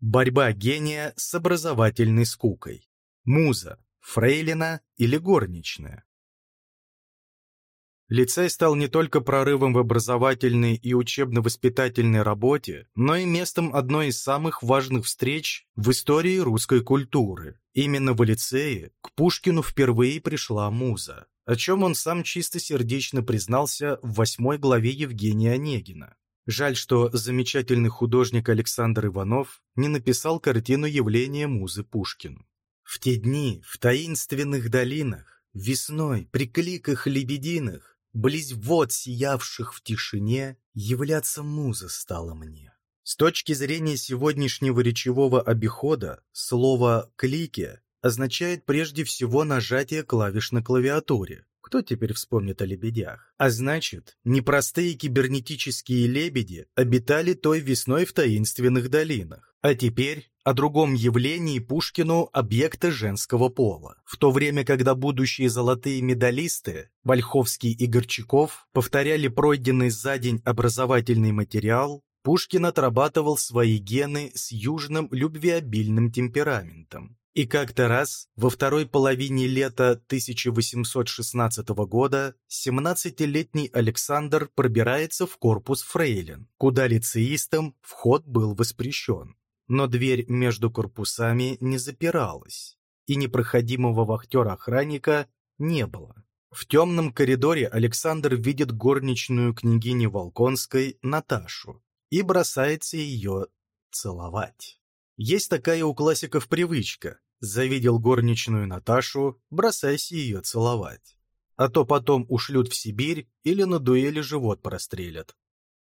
Борьба гения с образовательной скукой. Муза, фрейлина или горничная. Лицей стал не только прорывом в образовательной и учебно-воспитательной работе, но и местом одной из самых важных встреч в истории русской культуры. Именно в лицее к Пушкину впервые пришла муза, о чем он сам чистосердечно признался в восьмой главе Евгения Онегина. Жаль, что замечательный художник Александр Иванов не написал картину явления музы Пушкину. В те дни, в таинственных долинах, весной, при кликах лебединых, близ вод, сиявших в тишине, являться муза стала мне. С точки зрения сегодняшнего речевого обихода, слово «клики» означает прежде всего нажатие клавиш на клавиатуре. Кто теперь вспомнит о лебедях? А значит, непростые кибернетические лебеди обитали той весной в таинственных долинах. А теперь о другом явлении Пушкину объекта женского пола. В то время, когда будущие золотые медалисты Вольховский и Горчаков повторяли пройденный за день образовательный материал, Пушкин отрабатывал свои гены с южным любвеобильным темпераментом. И как-то раз, во второй половине лета 1816 года, 17-летний Александр пробирается в корпус Фрейлин, куда лицеистам вход был воспрещен но дверь между корпусами не запиралась, и непроходимого вахтера-охранника не было. В темном коридоре Александр видит горничную княгини Волконской Наташу и бросается ее целовать. Есть такая у классиков привычка «завидел горничную Наташу, бросайся ее целовать». А то потом ушлют в Сибирь или на дуэли живот прострелят.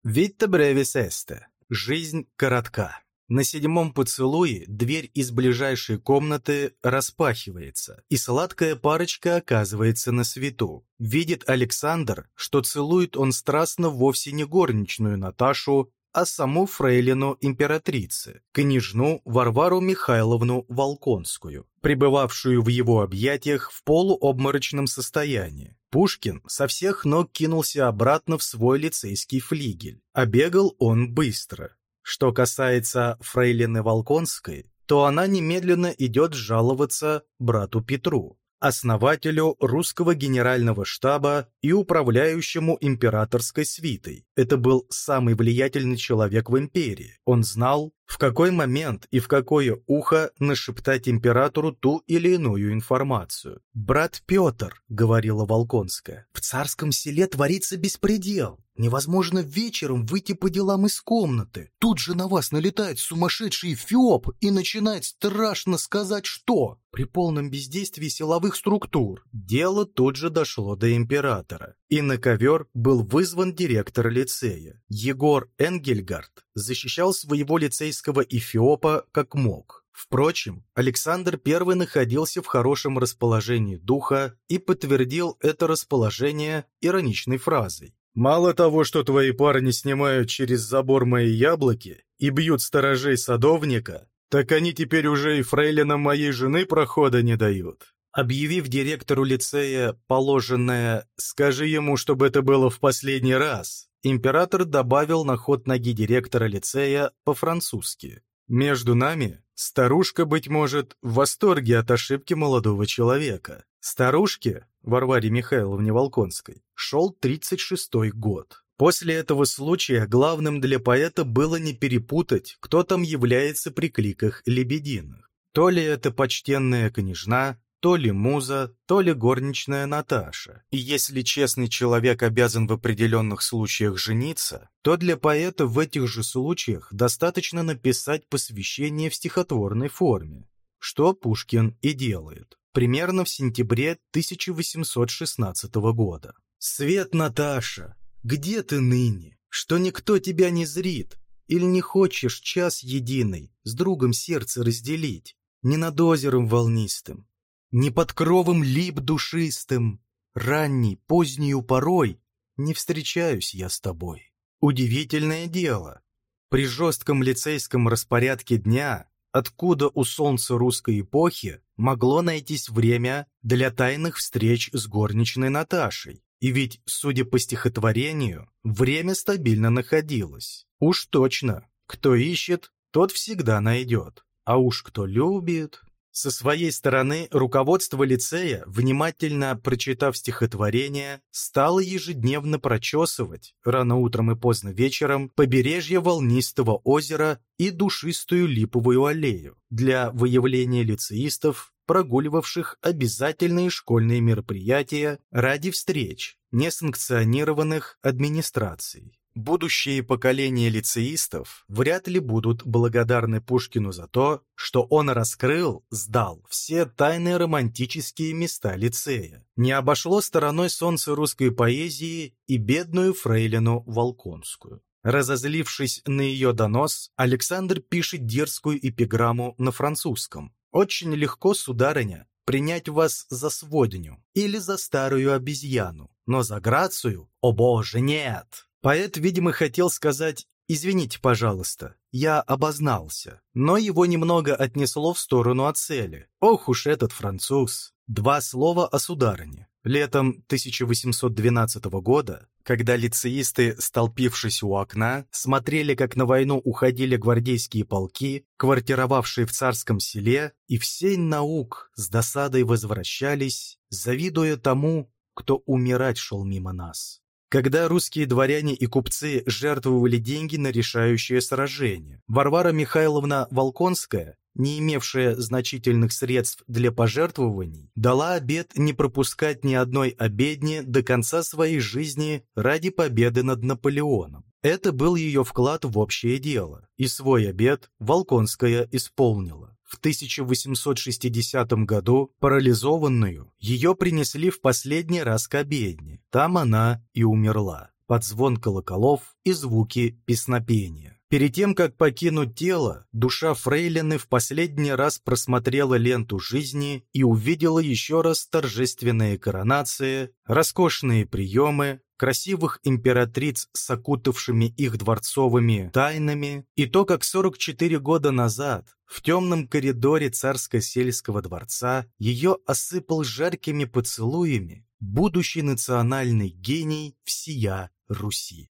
Витте бревис эсте. Жизнь коротка. На седьмом поцелуе дверь из ближайшей комнаты распахивается, и сладкая парочка оказывается на свету. Видит Александр, что целует он страстно вовсе не горничную Наташу, а саму фрейлину императрицы, княжну Варвару Михайловну Волконскую, пребывавшую в его объятиях в полуобморочном состоянии. Пушкин со всех ног кинулся обратно в свой лицейский флигель, а бегал он быстро. Что касается фрейлины Волконской, то она немедленно идет жаловаться брату Петру, основателю русского генерального штаба и управляющему императорской свитой. Это был самый влиятельный человек в империи. Он знал, в какой момент и в какое ухо нашептать императору ту или иную информацию. «Брат Петр», — говорила Волконская, — «в царском селе творится беспредел. Невозможно вечером выйти по делам из комнаты. Тут же на вас налетает сумасшедший Фиоп и начинает страшно сказать что. При полном бездействии силовых структур. Дело тут же дошло до императора. И на ковер был вызван директор лицея. Егор Энгельгард защищал своего лицейского Эфиопа как мог. Впрочем, Александр I находился в хорошем расположении духа и подтвердил это расположение ироничной фразой. Мало того, что твои парни снимают через забор мои яблоки и бьют сторожей садовника, так они теперь уже и фрейлинам моей жены прохода не дают. Объявив директору лицея положенное «скажи ему, чтобы это было в последний раз», император добавил на ход ноги директора лицея по-французски. «Между нами старушка, быть может, в восторге от ошибки молодого человека. Старушке, Варваре Михайловне Волконской, шел 36-й год. После этого случая главным для поэта было не перепутать, кто там является при кликах лебединых. То ли это почтенная княжна, то ли муза, то ли горничная Наташа. И если честный человек обязан в определенных случаях жениться, то для поэта в этих же случаях достаточно написать посвящение в стихотворной форме, что Пушкин и делает примерно в сентябре 1816 года. «Свет, Наташа, где ты ныне? Что никто тебя не зрит? Или не хочешь час единый с другом сердце разделить? Не над озером волнистым, не под кровом лип душистым, ранней, поздней порой не встречаюсь я с тобой. Удивительное дело. При жестком лицейском распорядке дня откуда у солнца русской эпохи могло найтись время для тайных встреч с горничной Наташей. И ведь, судя по стихотворению, время стабильно находилось. Уж точно, кто ищет, тот всегда найдет. А уж кто любит... Со своей стороны, руководство лицея, внимательно прочитав стихотворение, стало ежедневно прочесывать, рано утром и поздно вечером, побережье волнистого озера и душистую липовую аллею для выявления лицеистов, прогуливавших обязательные школьные мероприятия ради встреч, несанкционированных администрацией. Будущие поколения лицеистов вряд ли будут благодарны Пушкину за то, что он раскрыл, сдал все тайные романтические места лицея. Не обошло стороной солнце русской поэзии и бедную фрейлину Волконскую. Разозлившись на ее донос, Александр пишет дерзкую эпиграмму на французском. «Очень легко, сударыня, принять вас за сводню или за старую обезьяну, но за грацию, о боже, нет!» Поэт, видимо, хотел сказать «Извините, пожалуйста, я обознался», но его немного отнесло в сторону от цели. Ох уж этот француз! Два слова о сударыне. Летом 1812 года, когда лицеисты, столпившись у окна, смотрели, как на войну уходили гвардейские полки, квартировавшие в царском селе, и все наук с досадой возвращались, завидуя тому, кто умирать шел мимо нас когда русские дворяне и купцы жертвовали деньги на решающее сражение. Варвара Михайловна Волконская, не имевшая значительных средств для пожертвований, дала обет не пропускать ни одной обедни до конца своей жизни ради победы над Наполеоном. Это был ее вклад в общее дело, и свой обет Волконская исполнила. В 1860 году, парализованную, ее принесли в последний раз к обедне. Там она и умерла, под звон колоколов и звуки песнопения. Перед тем, как покинуть тело, душа Фрейлины в последний раз просмотрела ленту жизни и увидела еще раз торжественные коронации, роскошные приемы, красивых императриц с окутавшими их дворцовыми тайнами, и то, как 44 года назад в темном коридоре царско-сельского дворца ее осыпал жаркими поцелуями будущий национальный гений всея Руси.